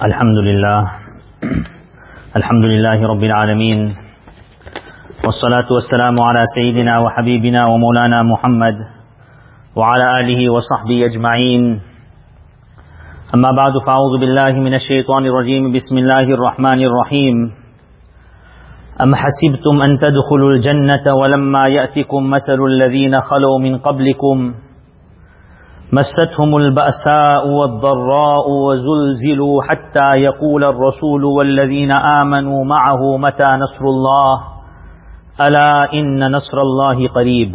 الحمد لله. الحمد لله رب العالمين. والصلاة والسلام على سيدنا وحبيبنا ومولانا محمد وعلى آله وصحبه أجمعين. أما بعد فأعوذ بالله من الشيطان الرجيم. بسم الله الرحمن الرحيم. أم حسبتم أن تدخلوا الجنة ولما يأتكم مثل الذين خلوا من قبلكم؟ مستهم البأساء والضراء وزلزلوا حتى يقول الرسول والذين آمنوا معه متى نصر الله؟ ألا إن نصر الله قريب.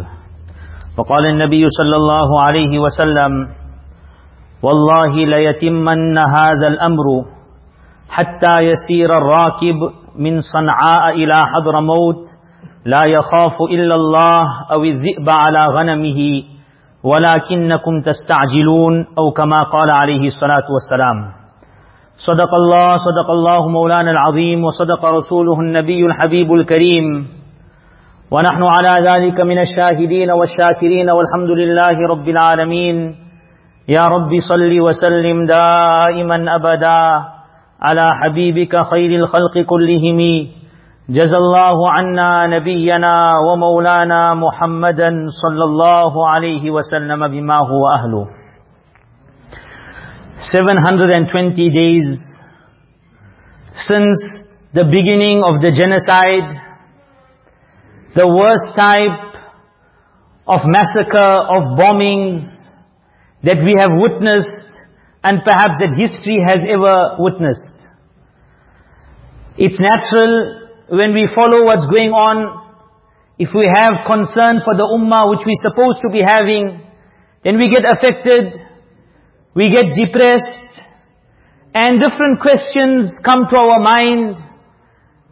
وقال النبي صلى الله عليه وسلم والله ليتمن هذا الأمر حتى يسير الراكب من صنعاء إلى حضر موت لا يخاف إلا الله أو الذئب على غنمه. ولكنكم تستعجلون أو كما قال عليه الصلاة والسلام. صدق الله صدق الله مولانا العظيم وصدق رسوله النبي الحبيب الكريم. ونحن على ذلك من الشاهدين والشاكرين والحمد لله رب العالمين. يا رب صل وسلم دائما أبدا على حبيبك خير الخلق كلهم. جزى الله عنا نبينا ومولانا محمدا صلى الله عليه وسلم بما هو أهله 720 days since the beginning of the genocide, the worst type of massacre, of bombings that we have witnessed and perhaps that history has ever witnessed. It's natural when we follow what's going on, if we have concern for the ummah which we're supposed to be having, then we get affected, we get depressed, and different questions come to our mind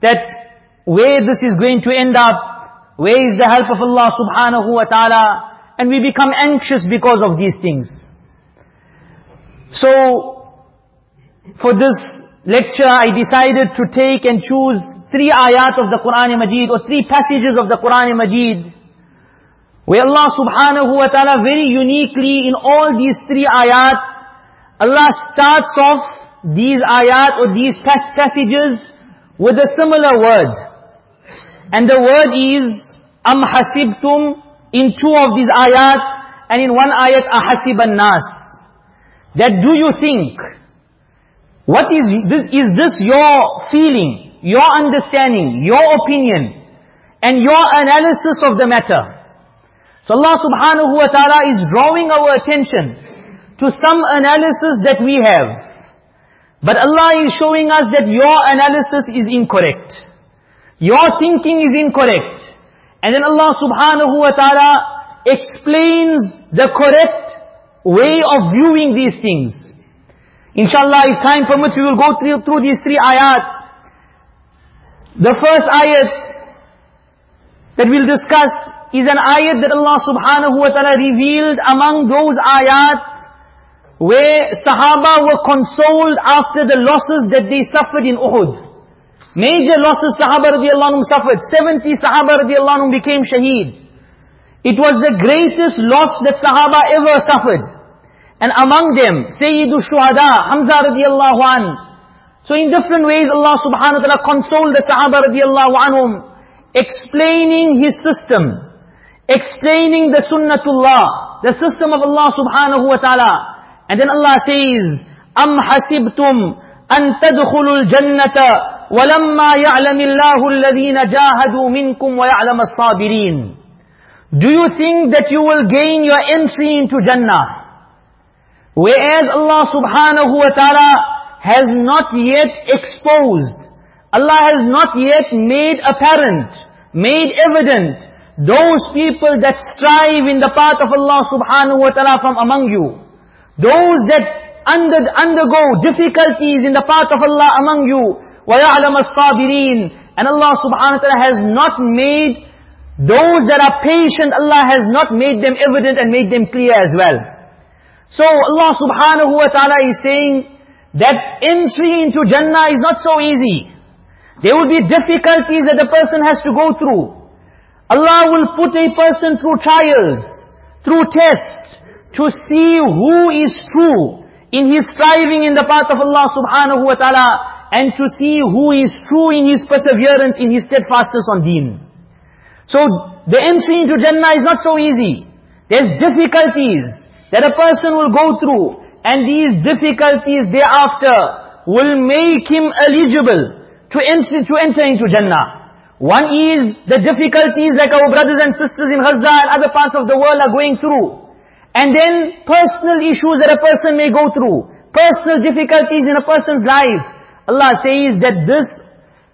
that where this is going to end up, where is the help of Allah subhanahu wa ta'ala, and we become anxious because of these things. So, for this lecture I decided to take and choose three ayat of the Quran Majid or three passages of the Quran Majid where Allah subhanahu wa ta'ala very uniquely in all these three ayat Allah starts off these ayat or these passages with a similar word. And the word is am hasibtum in two of these ayat and in one ayat ahasiban nas. That do you think what is is this your feeling, your understanding, your opinion, and your analysis of the matter? So Allah subhanahu wa ta'ala is drawing our attention to some analysis that we have. But Allah is showing us that your analysis is incorrect. Your thinking is incorrect. And then Allah subhanahu wa ta'ala explains the correct way of viewing these things. Inshallah, if time permits, we will go through, through these three ayat. The first ayat that we'll discuss is an ayat that Allah subhanahu wa ta'ala revealed among those ayat where Sahaba were consoled after the losses that they suffered in Uhud. Major losses Sahaba radiallahu anhum suffered. 70 Sahaba radiallahu anhum became shaheed. It was the greatest loss that Sahaba ever suffered. And among them, Sayyidu Shuhada, Hamza radiallahu an. So in different ways Allah subhanahu wa ta'ala consoled the Sahaba radiallahu anhum, explaining His system, explaining the sunnatullah, the system of Allah subhanahu wa ta'ala. And then Allah says, أَمْ حَسِبْتُمْ أَن تَدْخُلُوا الْجَنَّةَ وَلَمَّا يَعْلَمِ اللَّهُ الَّذِينَ جَاهَدُوا مِنْكُمْ وَيَعْلَمَ الصَّابِرِينَ Do you think that you will gain your entry into Jannah? Whereas Allah subhanahu wa ta'ala has not yet exposed, Allah has not yet made apparent, made evident, those people that strive in the path of Allah subhanahu wa ta'ala from among you. Those that under, undergo difficulties in the path of Allah among you. وَيَعْلَمَ الصَّابِرِينَ And Allah subhanahu wa ta'ala has not made those that are patient, Allah has not made them evident and made them clear as well. So Allah subhanahu wa ta'ala is saying that entry into Jannah is not so easy. There will be difficulties that the person has to go through. Allah will put a person through trials, through tests, to see who is true in his striving in the path of Allah subhanahu wa ta'ala, and to see who is true in his perseverance, in his steadfastness on deen. So, the entry into Jannah is not so easy. There's difficulties that a person will go through, and these difficulties thereafter will make him eligible to enter, to enter into Jannah. One is the difficulties like our brothers and sisters in Gaza and other parts of the world are going through. And then personal issues that a person may go through. Personal difficulties in a person's life. Allah says that this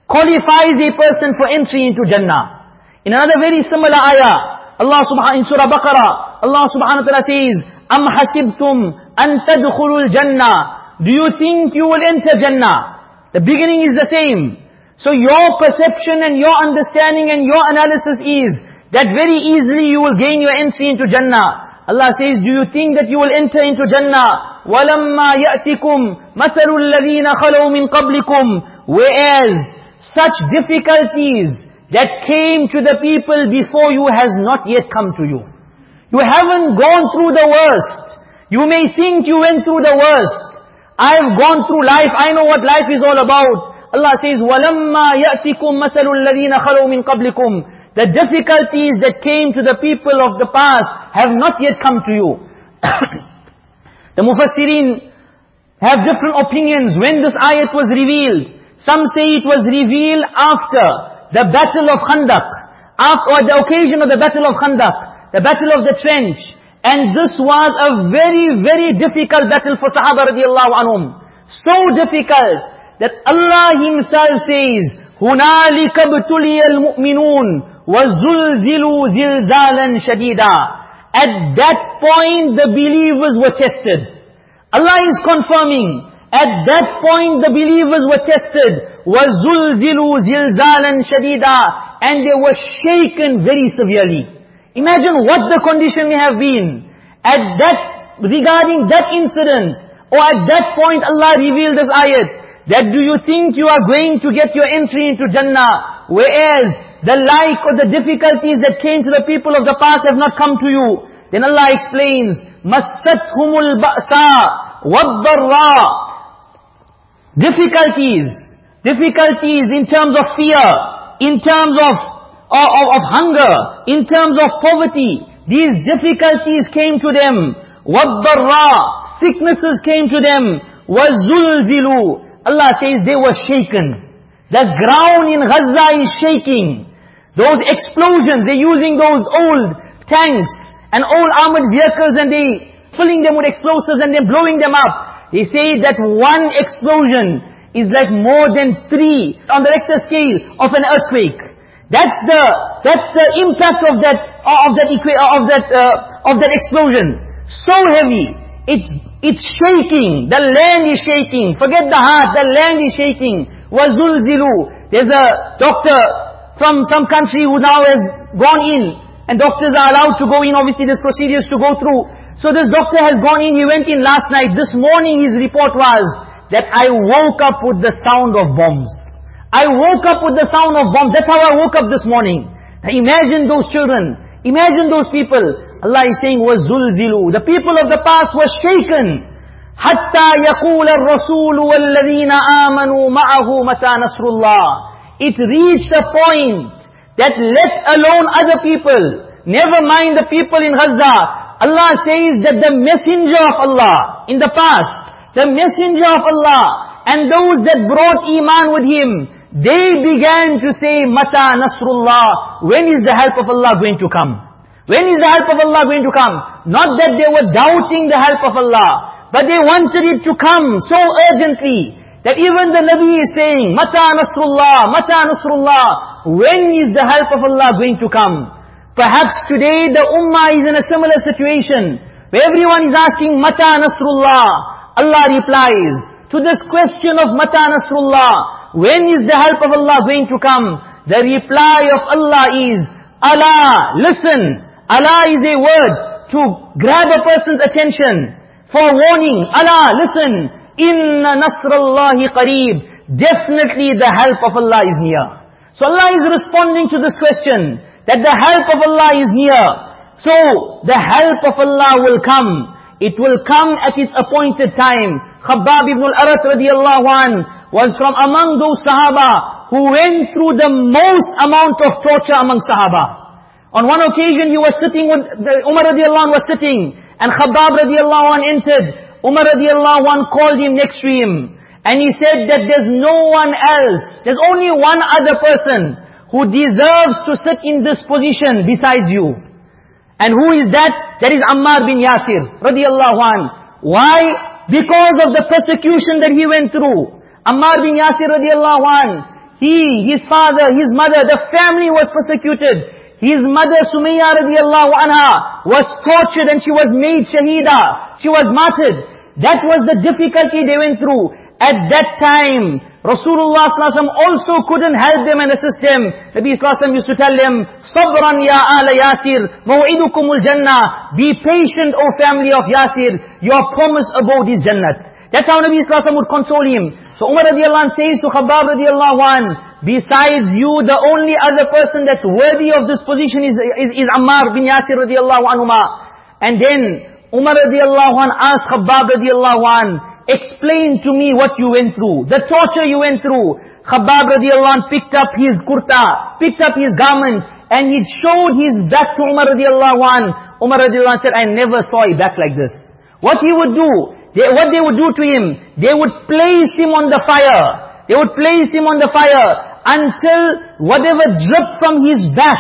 qualifies a person for entry into Jannah. In another very similar ayah, Allah subhanahu in Surah Baqarah, Allah subhanahu wa ta'ala says, أَمْ حَسِبْتُمْ أَن تَدْخُلُوا الْجَنَّةِ Do you think you will enter Jannah? The beginning is the same. So your perception and your understanding and your analysis is that very easily you will gain your entry into Jannah. Allah says, do you think that you will enter into Jannah? وَلَمَّا يَأْتِكُمْ مَثَلُ الَّذِينَ خَلَوْا مِنْ قَبْلِكُمْ Whereas such difficulties that came to the people before you has not yet come to you. You haven't gone through the worst. You may think you went through the worst. I've gone through life. I know what life is all about. Allah says, وَلَمَّا يَأْتِكُمْ مَثَلُ الَّذِينَ خَلَوْا مِنْ قَبْلِكُمْ the difficulties that came to the people of the past have not yet come to you. the Mufassirin have different opinions when this ayat was revealed. Some say it was revealed after the battle of Khandaq, after, or the occasion of the battle of Khandaq, the battle of the trench. And this was a very, very difficult battle for Sahaba radiallahu anhum. So difficult that Allah Himself says, هُنَالِكَ ابْتُلِيَ الْمُؤْمِنُونَ وَزُلْزِلُوا زِلْزَالًا شَدِيدًا At that point the believers were tested. Allah is confirming, at that point the believers were tested. وَزُلْزِلُوا زِلْزَالًا شَدِيدًا And they were shaken very severely. Imagine what the condition may have been. At that, regarding that incident, or at that point Allah revealed this ayat, that do you think you are going to get your entry into Jannah, whereas the like or the difficulties that came to the people of the past have not come to you. Then Allah explains, مَسَّتْهُمُ الْبَأْسَى وَالضَّرَّى Difficulties. Difficulties in terms of fear, in terms of, of, of hunger, in terms of poverty. These difficulties came to them. وَالضَّرَّى Sicknesses came to them. وَالزُّلْزِلُوا Allah says they were shaken. The ground in Gaza is shaking. Those explosions, they're using those old tanks and old armored vehicles and they filling them with explosives and then blowing them up. They say that one explosion is like more than three on the Richter scale of an earthquake. That's the that's the impact of that of that of that uh, of that explosion. So heavy, it's it's shaking. The land is shaking. Forget the heart. The land is shaking. Wazulzilu. There's a doctor from some country who now has gone in, and doctors are allowed to go in, obviously there's procedures to go through. So this doctor has gone in, he went in last night, this morning his report was, that I woke up with the sound of bombs. I woke up with the sound of bombs, that's how I woke up this morning. Now imagine those children, imagine those people. Allah is saying, was zulzilu. The people of the past were shaken. حتى يقول الرسول والذين آمنوا معه متى نصر الله it reached a point that let alone other people, never mind the people in Gaza, Allah says that the messenger of Allah in the past, the messenger of Allah and those that brought iman with him, they began to say, Mata Nasrullah, when is the help of Allah going to come? When is the help of Allah going to come? Not that they were doubting the help of Allah, but they wanted it to come so urgently. That even the Nabi is saying, Mata Nasrullah, Mata Nasrullah, when is the help of Allah going to come? Perhaps today the Ummah is in a similar situation, where everyone is asking, Mata Nasrullah. Allah replies, to this question of Mata Nasrullah, when is the help of Allah going to come? The reply of Allah is, Ala, listen. Ala is a word to grab a person's attention, for warning. Ala, listen. Inna nasrallahi qareeb. Definitely the help of Allah is near. So Allah is responding to this question, that the help of Allah is near. So, the help of Allah will come. It will come at its appointed time. Khabbab ibn al-Arat radiallahu an was from among those Sahaba who went through the most amount of torture among Sahaba. On one occasion he was sitting with, the, Umar radiallahu an was sitting and Khabbab radiallahu an entered. Umar radiallahu an called him next to him. And he said that there's no one else, there's only one other person who deserves to sit in this position besides you. And who is that? That is Ammar bin Yasir, radiallahu an. Why? Because of the persecution that he went through. Ammar bin Yasir radiallahu an, he, his father, his mother, the family was persecuted. His mother Sumayya radiallahu anha was tortured and she was made shahida. She was martyred. That was the difficulty they went through. At that time, Rasulullah sallallahu also couldn't help them and assist them. Nabi sallallahu used to tell them, Sabran ya ala Yasir, maw'idukumul jannah. Be patient, O family of Yasir. Your promise about is Jannat. That's how Nabi sallallahu would console him. So Umar radiallahu anh says to Khabbab radiallahu anh, Besides you, the only other person that's worthy of this position is, is, is Ammar bin Yasir radiallahu anhuma. And then Umar radiallahu anh asked Khabbab radiallahu anh, Explain to me what you went through, the torture you went through. Khabbab radiallahu anh picked up his kurta, picked up his garment, and he showed his back to Umar radiallahu anh. Umar radiallahu anh said, I never saw a back like this. What he would do, they, what they would do to him, they would place him on the fire. They would place him on the fire until whatever dripped from his back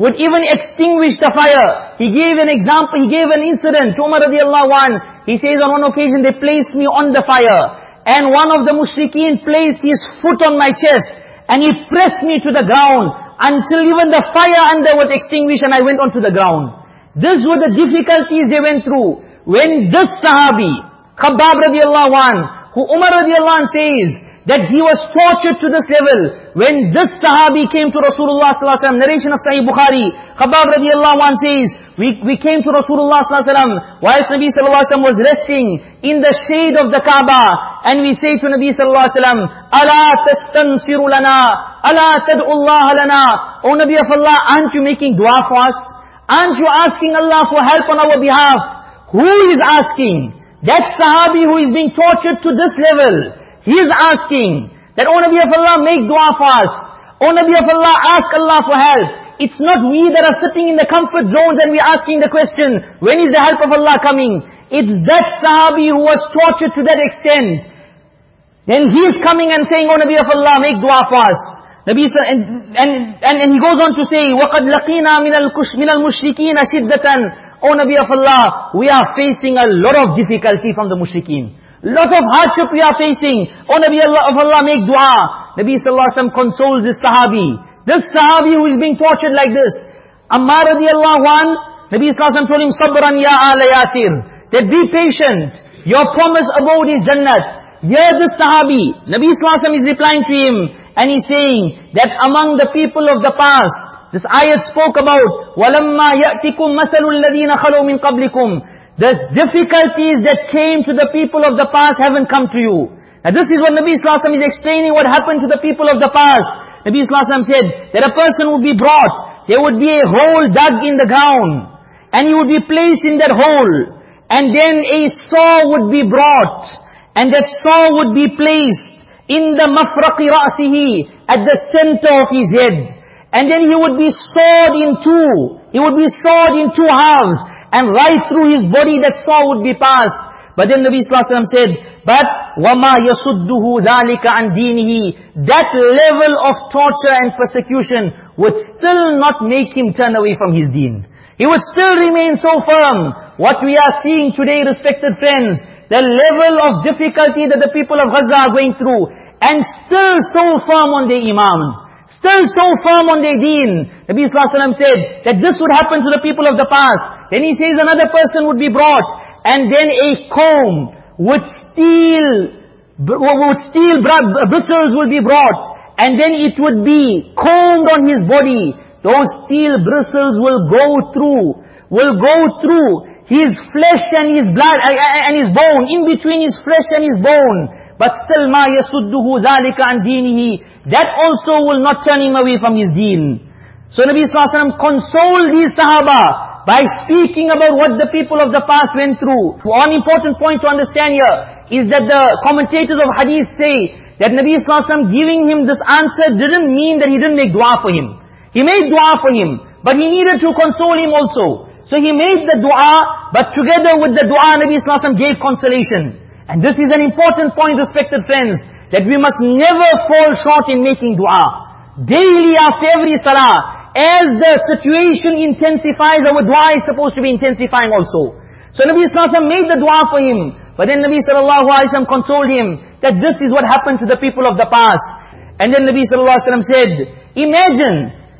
would even extinguish the fire. He gave an example, he gave an incident to Umar radiallahu anh. He says on one occasion they placed me on the fire. And one of the mushrikeen placed his foot on my chest. And he pressed me to the ground. Until even the fire under was extinguished and I went onto the ground. These were the difficulties they went through. When this Sahabi, Khabbab radiallahu an, who Umar radiallahu an says that he was tortured to this level when this sahabi came to Rasulullah sallallahu alaihi wasallam. Narration of Sahih Bukhari. Khabbab radiallahu an says, we, we came to Rasulullah sallallahu alaihi wasallam whilst Nabi sallallahu alaihi wasallam was resting in the shade of the Kaaba, and we say to Nabi sallallahu alaihi wasallam, "Allah tastansiru lana, Allah tad'u Allah lana." O Nabi of Allah, aren't you making dua for us? Aren't you asking Allah for help on our behalf? Who is asking? That Sahabi who is being tortured to this level. He is asking that, O Nabi of Allah, make dua for us. O Nabi of Allah, ask Allah for help. It's not we that are sitting in the comfort zones and we're asking the question, when is the help of Allah coming? It's that Sahabi who was tortured to that extent. Then he is coming and saying, O Nabi of Allah, make dua for us. Nabi and, and, and, and he goes on to say, وَقَدْ لَقِينَا مِنَ الْمُشْرِكِينَ شِدَّةً O Nabi of Allah, we are facing a lot of difficulty from the mushrikeen. Lot of hardship we are facing. Oh Nabi of Allah, make dua. Nabi Sallallahu Alaihi Wasallam consoles this Sahabi. This Sahabi who is being tortured like this. Ammar radiallahu an, Nabi Sallallahu Alaihi Wasallam told him, Sabran ya ala yasir. That be patient. Your promise abode is Jannat. Here this Sahabi, Nabi Sallallahu Alaihi Wasallam is replying to him. And he's saying that among the people of the past, this ayat spoke about, وَلَمَّا يَأْتِكُمْ مَثَلُ الَّذِينَ خَلَوْا مِنْ قَبْلِكُمْ the difficulties that came to the people of the past haven't come to you. Now this is what Nabi Wasallam is explaining what happened to the people of the past. Nabi Wasallam said that a person would be brought, there would be a hole dug in the ground, and he would be placed in that hole, and then a saw would be brought, and that saw would be placed in the mafraqi ra'sihi, at the center of his head. And then he would be sawed in two. He would be sawed in two halves. And right through his body that saw would be passed. But then Nabi Sallallahu Alaihi Wasallam said, But وَمَا يَسُدُّهُ ذَلِكَ عَنْ دِينِهِ That level of torture and persecution would still not make him turn away from his deen. He would still remain so firm. What we are seeing today, respected friends, the level of difficulty that the people of Gaza are going through, and still so firm on their iman. Still so firm on their deen. Nabi Wasallam said that this would happen to the people of the past. Then he says another person would be brought. And then a comb with steel, with steel bristles will be brought. And then it would be combed on his body. Those steel bristles will go through, will go through his flesh and his blood, and his bone, in between his flesh and his bone. But still, ma yasudduhu dhalika an dinihi. That also will not turn him away from his deen. So Nabi Wasallam consoled these Sahaba by speaking about what the people of the past went through. One important point to understand here is that the commentators of hadith say that Nabi Wasallam giving him this answer didn't mean that he didn't make dua for him. He made dua for him, but he needed to console him also. So he made the dua, but together with the dua, Nabi Wasallam gave consolation. And this is an important point, respected friends, that we must never fall short in making dua. Daily after every salah, as the situation intensifies, our dua is supposed to be intensifying also. So Nabi Wasallam made the dua for him. But then Nabi Sallallahu Alaihi Wasallam consoled him that this is what happened to the people of the past. And then Nabi Sallallahu Alaihi Wasallam said, imagine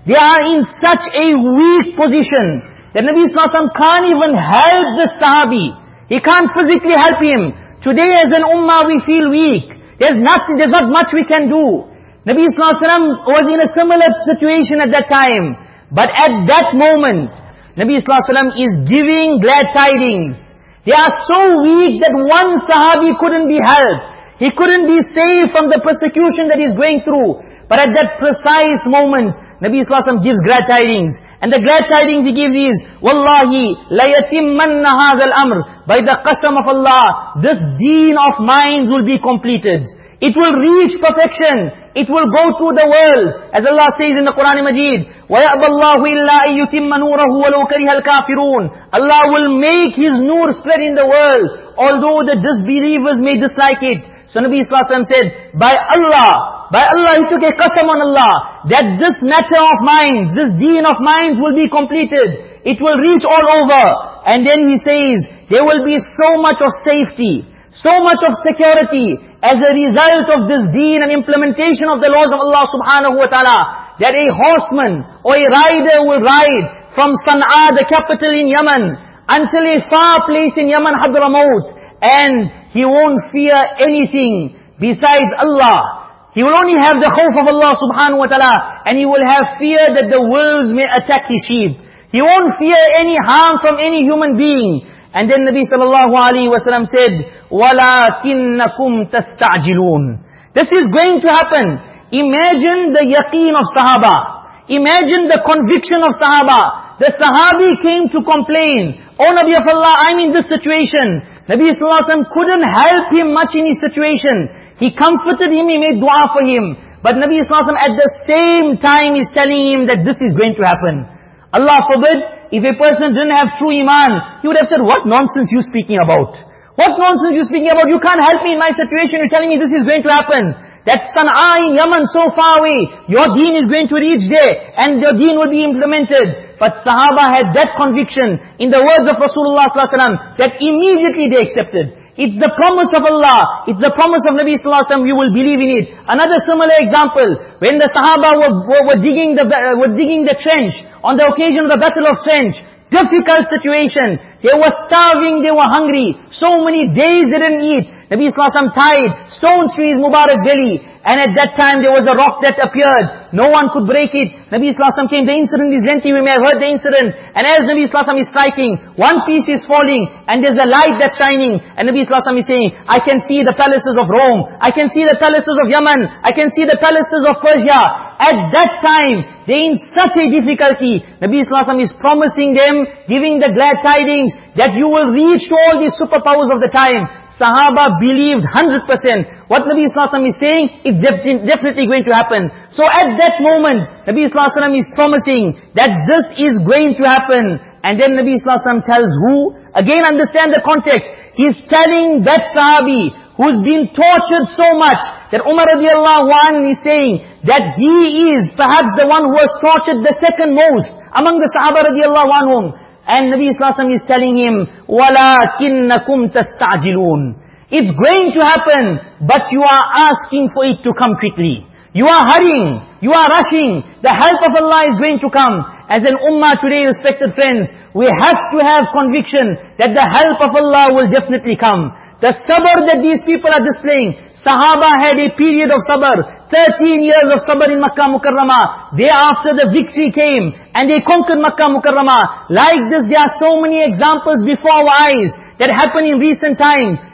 they are in such a weak position that Nabi Sallallahu Alaihi Wasallam can't even help the sahabi. He can't physically help him. Today as an ummah we feel weak. There's not, there's not much we can do. Nabi Wasallam was in a similar situation at that time. But at that moment, Nabi Wasallam is giving glad tidings. They are so weak that one sahabi couldn't be helped. He couldn't be saved from the persecution that he's going through. But at that precise moment, Nabi Wasallam gives glad tidings. And the glad tidings he gives is, Wallahi, لَيَتِمَّنَّ هَذَا الْأَمْرِ By the qasam of Allah, this deen of minds will be completed. It will reach perfection. It will go through the world. As Allah says in the Quran Majid, وَيَأْبَ اللَّهُ إِلَّا أَن يُتِمَّ نُورَهُ وَلَوْ كَرِهَ الْكَافِرُونَ Allah will make His nur spread in the world, although the disbelievers may dislike it. So Nabi Wasallam said, by Allah, by Allah, he took a qasam on Allah, that this matter of minds, this deen of minds will be completed. It will reach all over. And then he says, there will be so much of safety, so much of security, as a result of this deen and implementation of the laws of Allah subhanahu wa ta'ala, that a horseman or a rider will ride from Sana'a, the capital in Yemen, until a far place in Yemen, Hadramaut, and he won't fear anything besides Allah. He will only have the khawf of Allah subhanahu wa ta'ala, and he will have fear that the wolves may attack his sheep. He won't fear any harm from any human being. And then Nabi sallallahu alaihi wasallam said, وَلَكِنَّكُمْ تَسْتَعْجِلُونَ This is going to happen. Imagine the yaqeen of Sahaba. Imagine the conviction of Sahaba. The Sahabi came to complain, Oh Nabi of Allah, I'm in this situation. Nabi Sallallahu Alaihi Wasallam couldn't help him much in his situation. He comforted him, he made dua for him. But Nabi Wasallam at the same time is telling him that this is going to happen. Allah forbid, if a person didn't have true iman, he would have said, what nonsense you speaking about? What nonsense you speaking about? You can't help me in my situation. You're telling me this is going to happen. That Sana'a in Yemen so far away. Your deen is going to reach there. And your deen will be implemented. But Sahaba had that conviction in the words of Rasulullah ﷺ that immediately they accepted. It's the promise of Allah. It's the promise of Nabi Sallallahu Alaihi Wasallam. You will believe in it. Another similar example, when the Sahaba were, were, were digging the uh, were digging the trench on the occasion of the Battle of Trench, difficult situation. They were starving, they were hungry. So many days they didn't eat. Nabi Wasallam tied stones to Mubarak belly. And at that time there was a rock that appeared. No one could break it. Nabi Wasallam came. The incident is lengthy. We may have heard the incident. And as Nabi Wasallam is striking, one piece is falling. And there's a light that's shining. And Nabi Wasallam is saying, I can see the palaces of Rome. I can see the palaces of Yemen. I can see the palaces of Persia. At that time, they're in such a difficulty. Nabi Wasallam is promising them, giving the glad tidings, that you will reach to all these superpowers of the time. Sahaba believed 100%. What Nabi Wasallam is saying, it's definitely going to happen. So at that moment, Nabi Wasallam is promising that this is going to happen. And then Nabi Wasallam tells who? Again understand the context. He's telling that Sahabi who's been tortured so much that Umar radiallahu anhu is saying that he is perhaps the one who was tortured the second most among the Sahaba radiallahu anhum. And Nabi Wasallam is telling him, وَلَكِنَّكُمْ تَسْتَعْجِلُونَ it's going to happen, but you are asking for it to come quickly. You are hurrying, you are rushing, the help of Allah is going to come. As an ummah today, respected friends, we have to have conviction that the help of Allah will definitely come. The sabr that these people are displaying, Sahaba had a period of sabr, 13 years of sabr in Makkah Mukarramah. Thereafter the victory came, and they conquered Makkah Mukarramah. Like this, there are so many examples before our eyes that happened in recent time.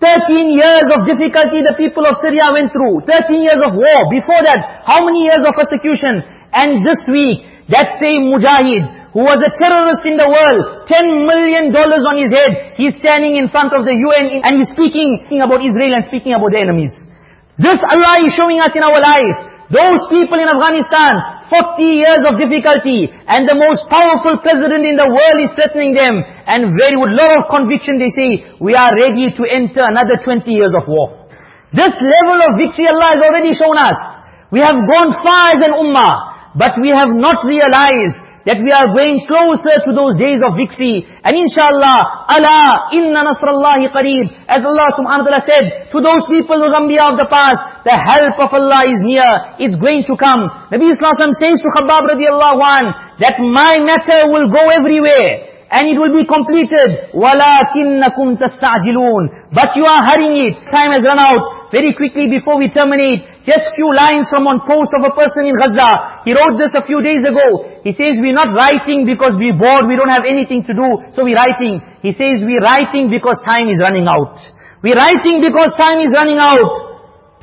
13 years of difficulty the people of Syria went through. 13 years of war. Before that, how many years of persecution? And this week, that same mujahid, who was a terrorist in the world, 10 million dollars on his head, he's standing in front of the UN and he's speaking about Israel and speaking about the enemies. This Allah is showing us in our life. Those people in Afghanistan, 40 years of difficulty, and the most powerful president in the world is threatening them, and very with lot of conviction they say, we are ready to enter another 20 years of war. This level of victory Allah has already shown us. We have gone far as an ummah, but we have not realized that we are going closer to those days of victory. And inshallah, Allah, inna nasrallahi qareeb. As Allah subhanahu wa ta'ala said, to those people, of Ambiya of the past, the help of Allah is near, it's going to come. Nabi Islam says to Khabbab radiallahu Anhu that my matter will go everywhere and it will be completed. وَلَكِنَّكُمْ تَسْتَعْجِلُونَ But you are hurrying it. Time has run out. Very quickly before we terminate, just few lines from one post of a person in Gaza. He wrote this a few days ago. He says, we're not writing because we're bored, we don't have anything to do, so we're writing. He says, we're writing because time is running out. We're writing because time is running out.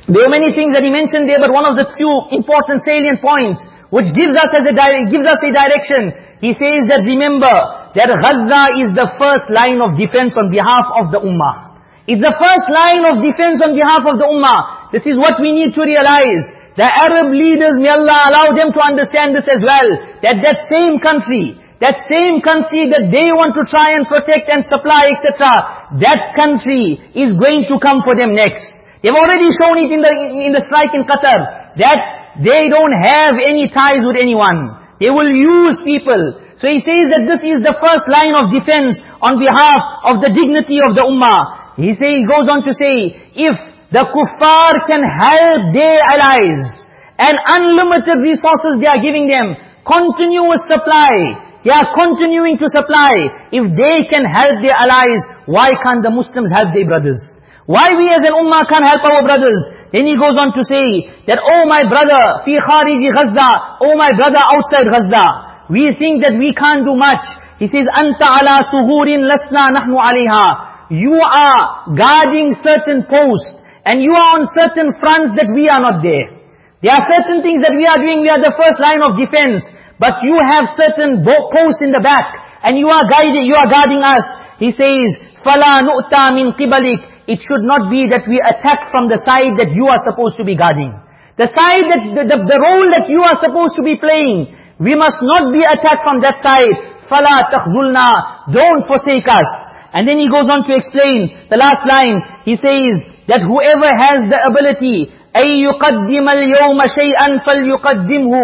There are many things that he mentioned there, but one of the few important salient points, which gives us, as a gives us a direction. He says that remember, that Gaza is the first line of defense on behalf of the Ummah. It's the first line of defense on behalf of the Ummah. This is what we need to realize. The Arab leaders, may Allah allow them to understand this as well. That that same country, that same country that they want to try and protect and supply, etc. That country is going to come for them next. They've already shown it in the, in the strike in Qatar. That they don't have any ties with anyone. They will use people. So he says that this is the first line of defense on behalf of the dignity of the ummah. He say, he goes on to say, if the kuffar can help their allies, and unlimited resources they are giving them, continuous supply, they are continuing to supply. If they can help their allies, why can't the Muslims help their brothers? Why we as an ummah can't help our brothers? Then he goes on to say that, oh my brother, fi khariji Gaza, oh my brother outside Gaza, we think that we can't do much. He says, anta ala suhurin lasna nahnu aliha you are guarding certain posts, and you are on certain fronts that we are not there. There are certain things that we are doing, we are the first line of defense, but you have certain posts in the back, and you are guiding, you are guarding us. He says, فَلَا نُؤْتَى مِنْ قِبَلِكَ It should not be that we attack from the side that you are supposed to be guarding. The side that, the, the, the role that you are supposed to be playing, we must not be attacked from that side. فَلَا تَخْذُلْنَا Don't forsake us. And then he goes on to explain the last line. He says that whoever has the ability, أَيْ يُقَدِّمَ الْيَوْمَ شَيْئًا فَلْيُقَدِّمْهُ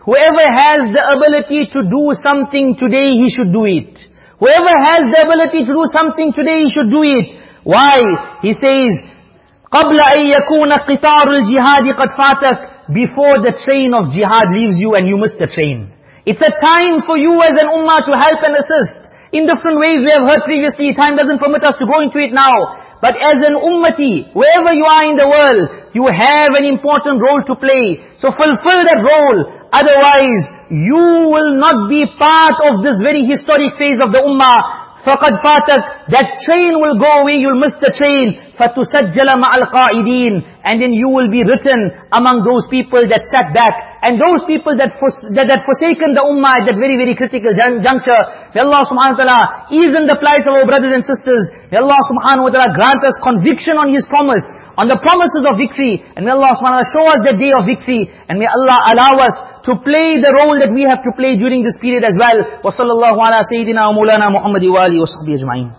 Whoever has the ability to do something today, he should do it. Whoever has the ability to do something today, he should do it. Why? He says, قَبْلَ أَن يَكُونَ قِطَارُ الْجِهَادِ قَدْ فَاتَكَ Before the train of jihad leaves you and you miss the train. It's a time for you as an ummah to help and assist. In different ways we have heard previously, time doesn't permit us to go into it now. But as an ummati, wherever you are in the world, you have an important role to play. So fulfill that role. Otherwise, you will not be part of this very historic phase of the ummah. فَقَدْ فَاتَكْ That train will go away, you'll miss the train. فَتُسَجَّلَ مَعَ الْقَائِدِينَ And then you will be written among those people that sat back. And those people that, that, that forsaken the ummah at that very, very critical juncture. May Allah subhanahu wa ta'ala ease in the plight of our brothers and sisters. May Allah subhanahu wa ta'ala grant us conviction on His promise on the promises of victory. And may Allah subhanahu wa ta'ala show us the day of victory. And may Allah allow us to play the role that we have to play during this period as well. وَصَلَّى اللَّهُ عَلَى سَيِّدِنَا وَمُولَانَا مُحَمَّدِ وَآلِهِ وَصَحْبِهِ أَجْمَعِينَ